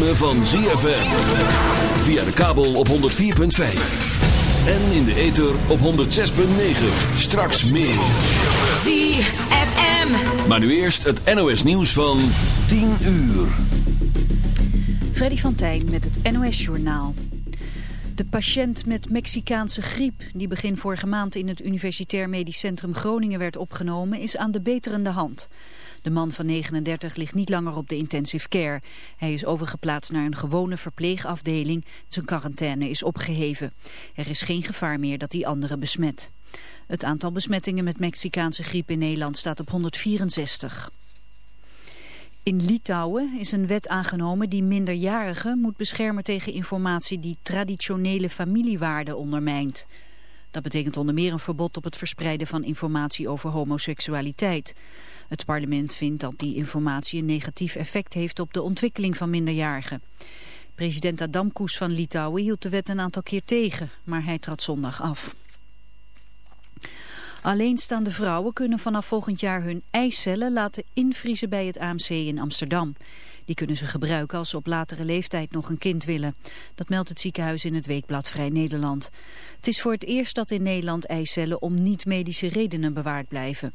ritme van ZFM. Via de kabel op 104.5. En in de ether op 106.9. Straks meer. ZFM. Maar nu eerst het NOS nieuws van 10 uur. Freddy van Tijn met het NOS Journaal. De patiënt met Mexicaanse griep, die begin vorige maand in het Universitair Medisch Centrum Groningen werd opgenomen, is aan de beterende hand. De man van 39 ligt niet langer op de intensive care. Hij is overgeplaatst naar een gewone verpleegafdeling. Zijn quarantaine is opgeheven. Er is geen gevaar meer dat hij anderen besmet. Het aantal besmettingen met Mexicaanse griep in Nederland staat op 164. In Litouwen is een wet aangenomen die minderjarigen moet beschermen tegen informatie die traditionele familiewaarden ondermijnt. Dat betekent onder meer een verbod op het verspreiden van informatie over homoseksualiteit. Het parlement vindt dat die informatie een negatief effect heeft op de ontwikkeling van minderjarigen. President Adamkus van Litouwen hield de wet een aantal keer tegen, maar hij trad zondag af. Alleenstaande vrouwen kunnen vanaf volgend jaar hun eicellen laten invriezen bij het AMC in Amsterdam. Die kunnen ze gebruiken als ze op latere leeftijd nog een kind willen. Dat meldt het ziekenhuis in het weekblad Vrij Nederland. Het is voor het eerst dat in Nederland eicellen om niet-medische redenen bewaard blijven.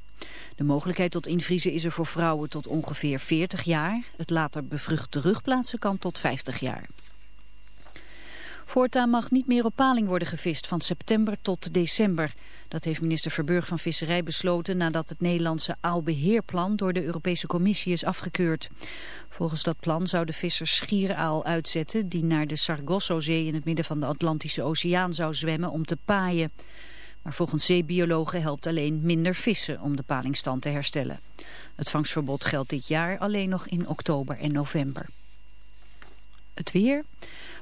De mogelijkheid tot invriezen is er voor vrouwen tot ongeveer 40 jaar. Het later bevrucht terugplaatsen kan tot 50 jaar. Voortaan mag niet meer op paling worden gevist van september tot december. Dat heeft minister Verburg van Visserij besloten nadat het Nederlandse aalbeheerplan door de Europese Commissie is afgekeurd. Volgens dat plan zouden vissers schieraal uitzetten die naar de Sargassozee in het midden van de Atlantische Oceaan zou zwemmen om te paaien. Maar volgens zeebiologen helpt alleen minder vissen om de palingstand te herstellen. Het vangstverbod geldt dit jaar alleen nog in oktober en november. Het weer.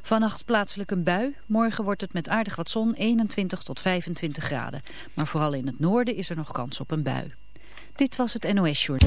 Vannacht plaatselijk een bui. Morgen wordt het met aardig wat zon 21 tot 25 graden. Maar vooral in het noorden is er nog kans op een bui. Dit was het NOS Short.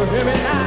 to hear me now.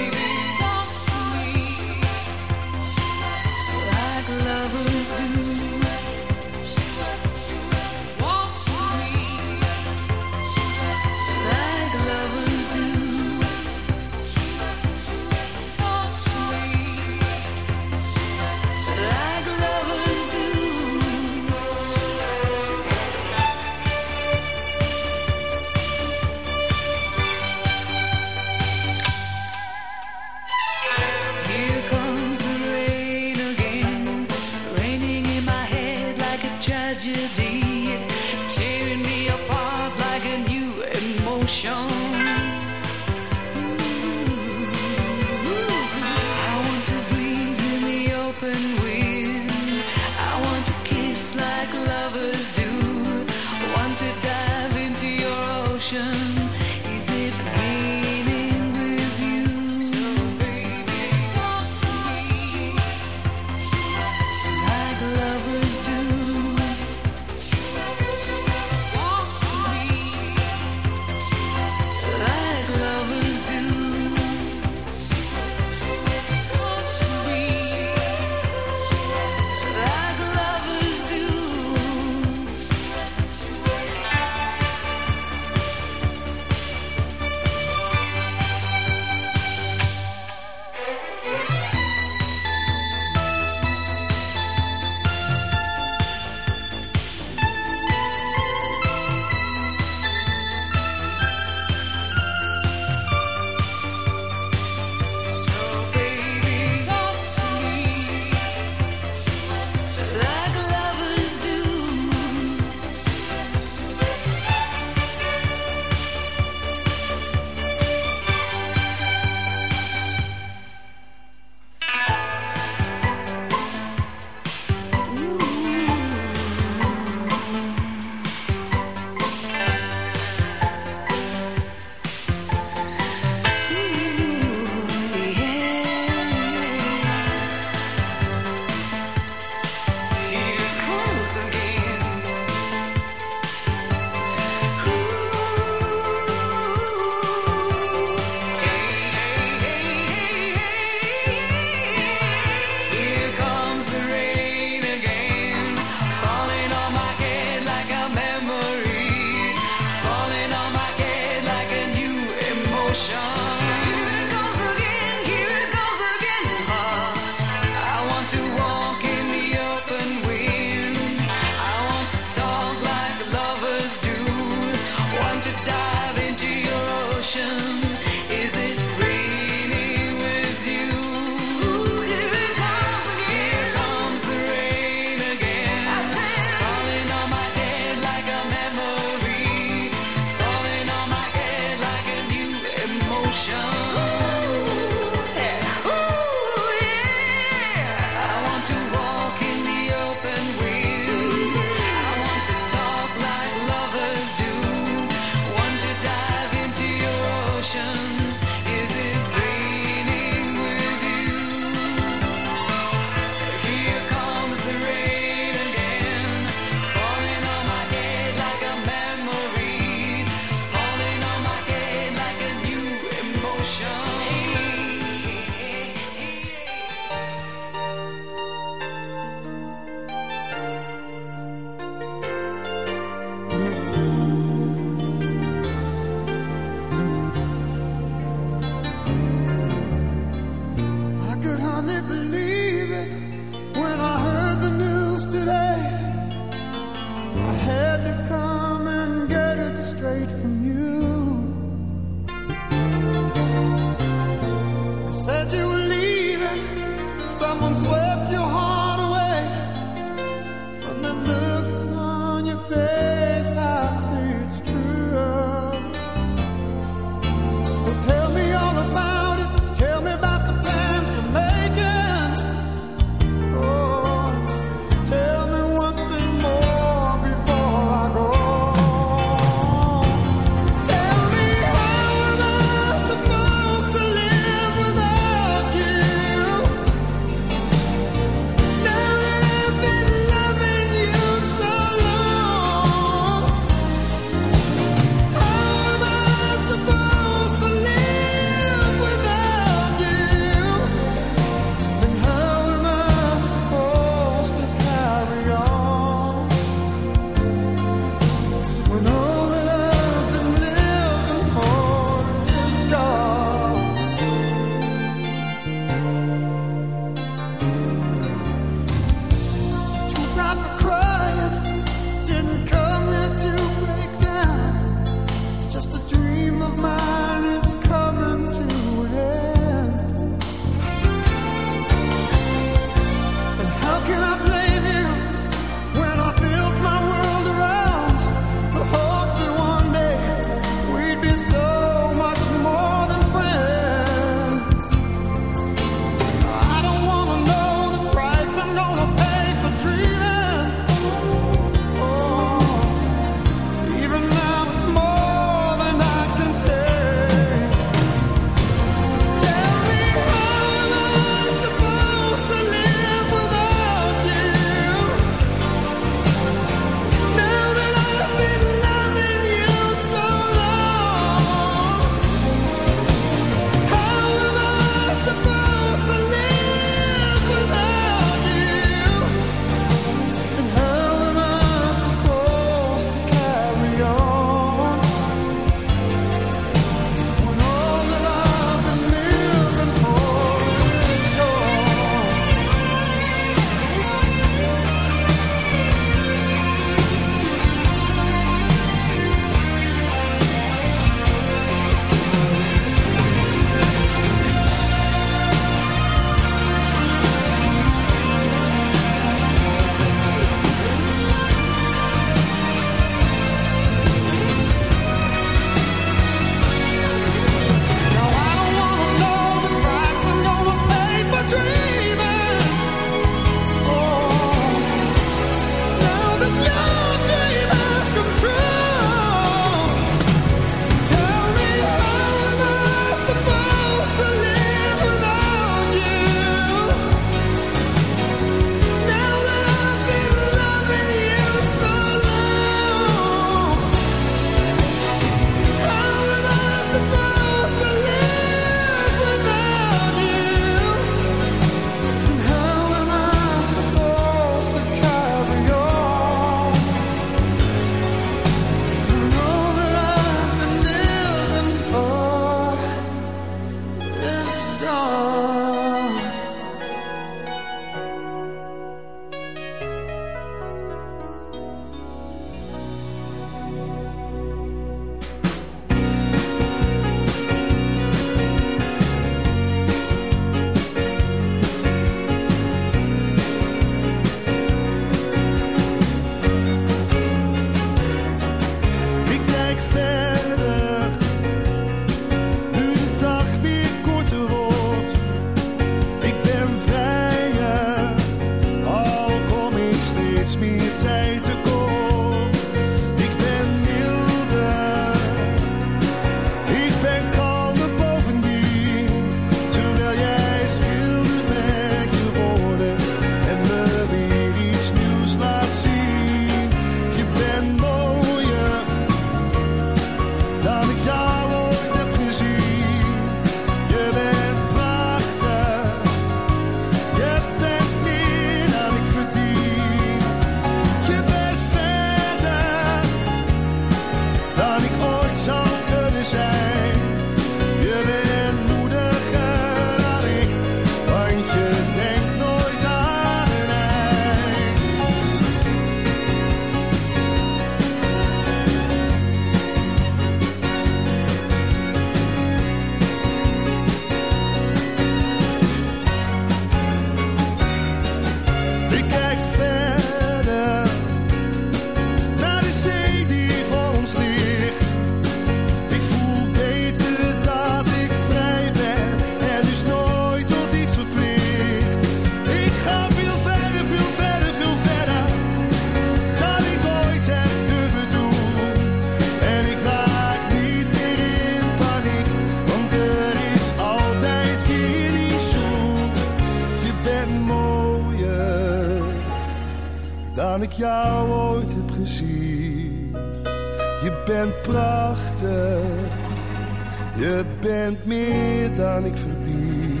Je bent meer dan ik verdien.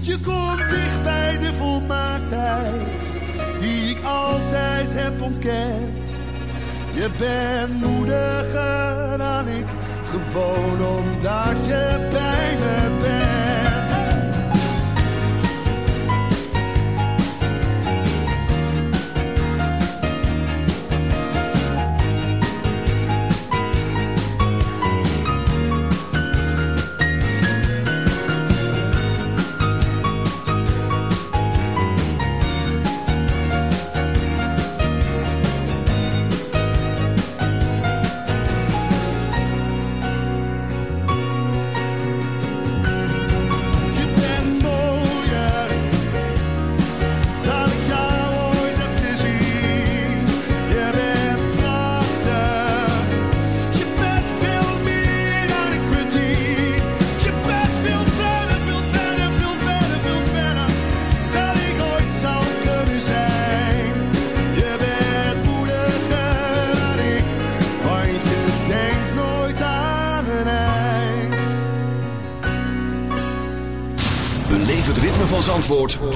Je komt dicht bij de volmaaktheid die ik altijd heb ontkend. Je bent moediger dan ik, gewoon omdat je bij me bent.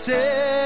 take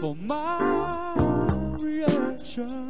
for my reaction.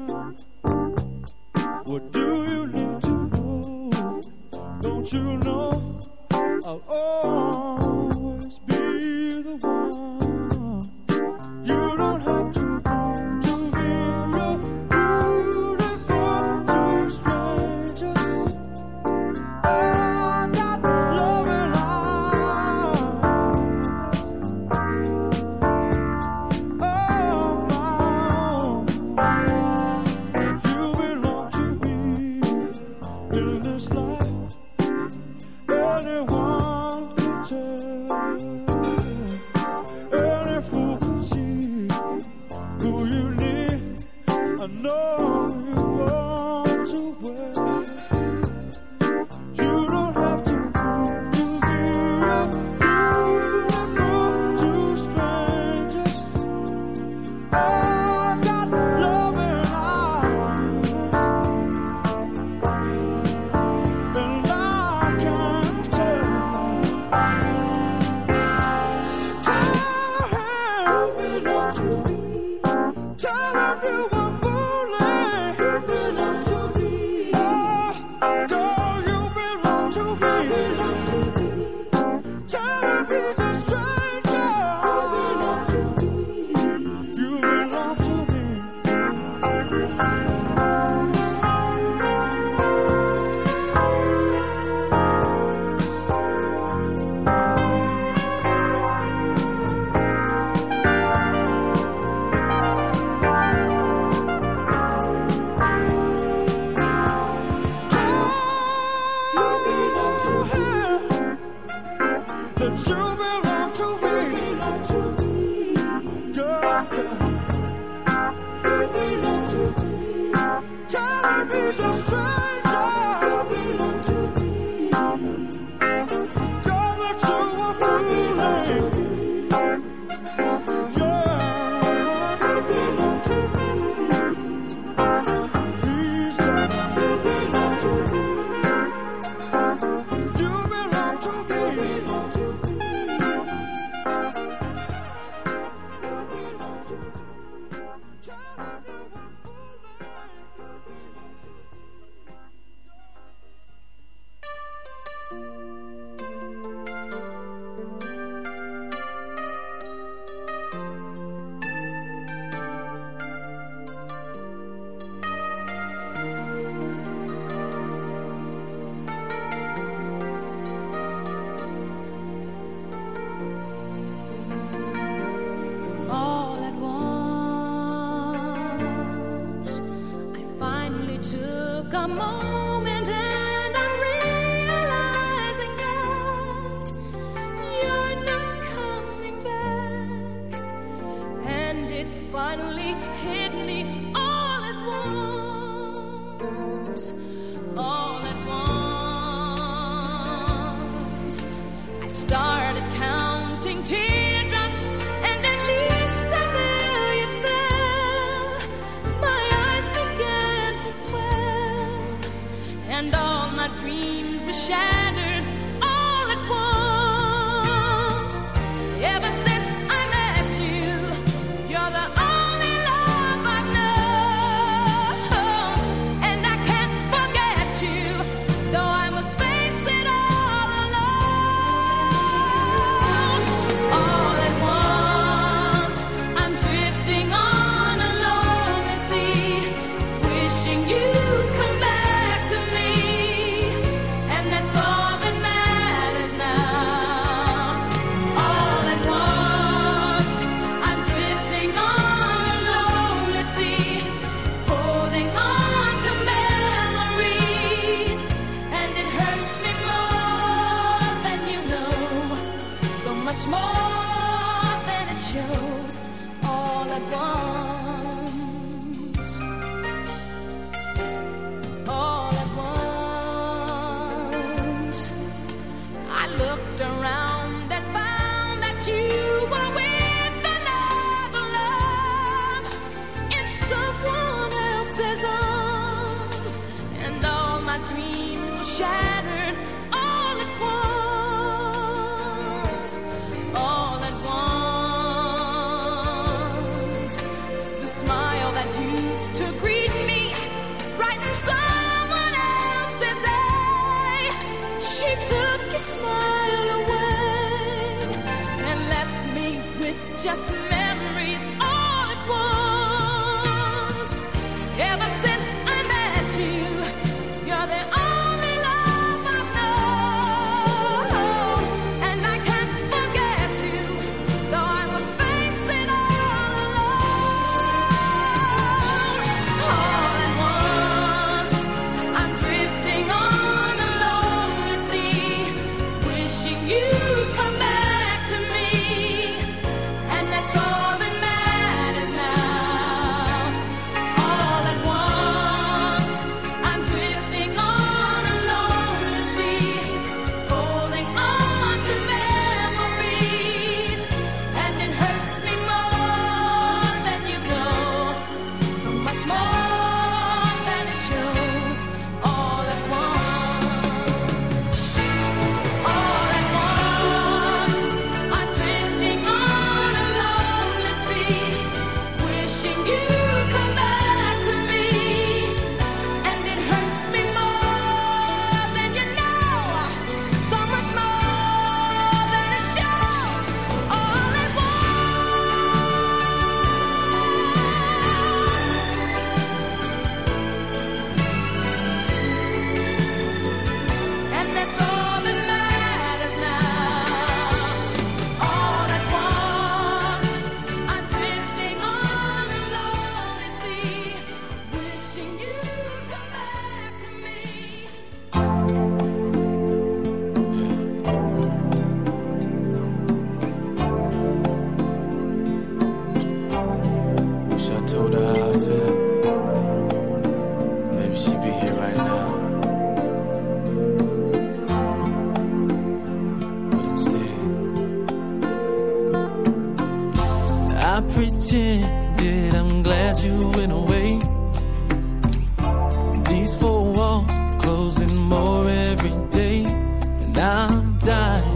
die.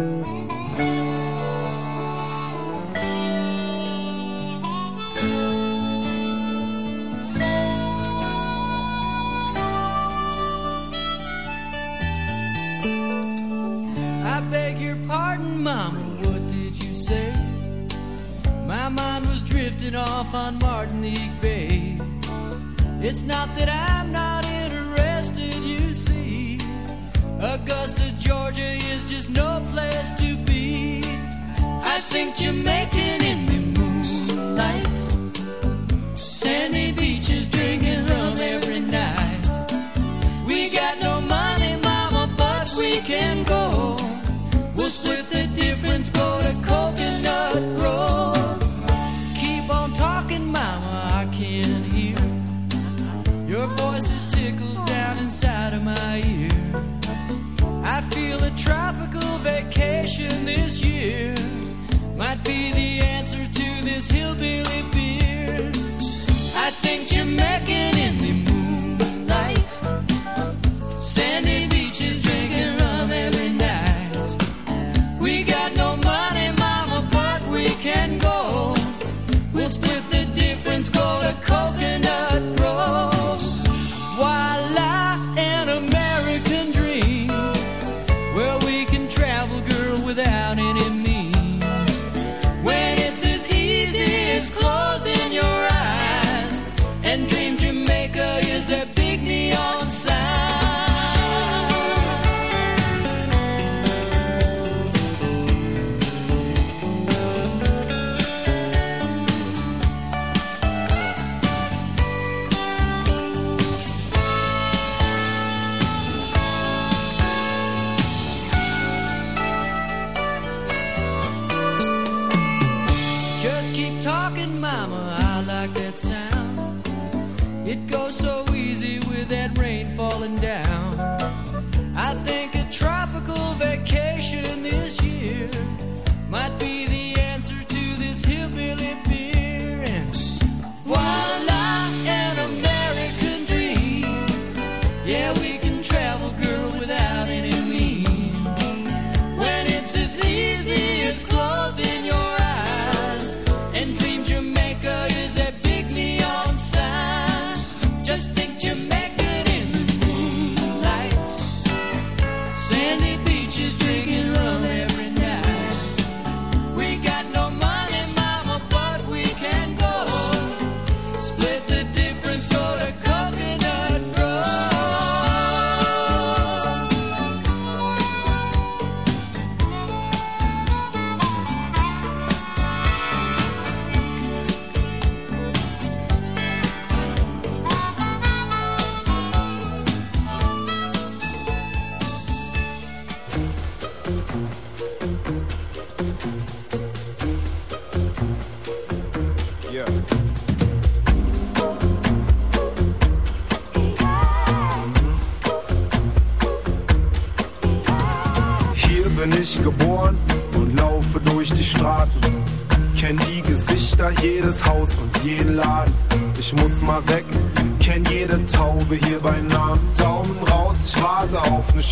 嗯。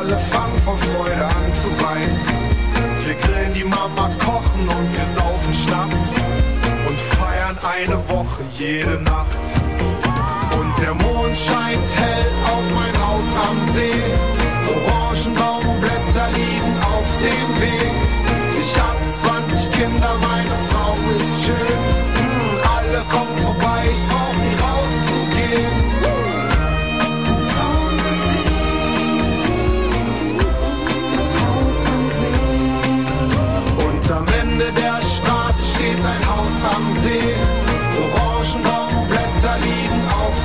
Alle fangen vor Freude an zu weinen. Wir grillen die Mamas, kochen und wir saufen Schnaps. Und feiern eine Woche jede Nacht. Und der Mond scheint hell auf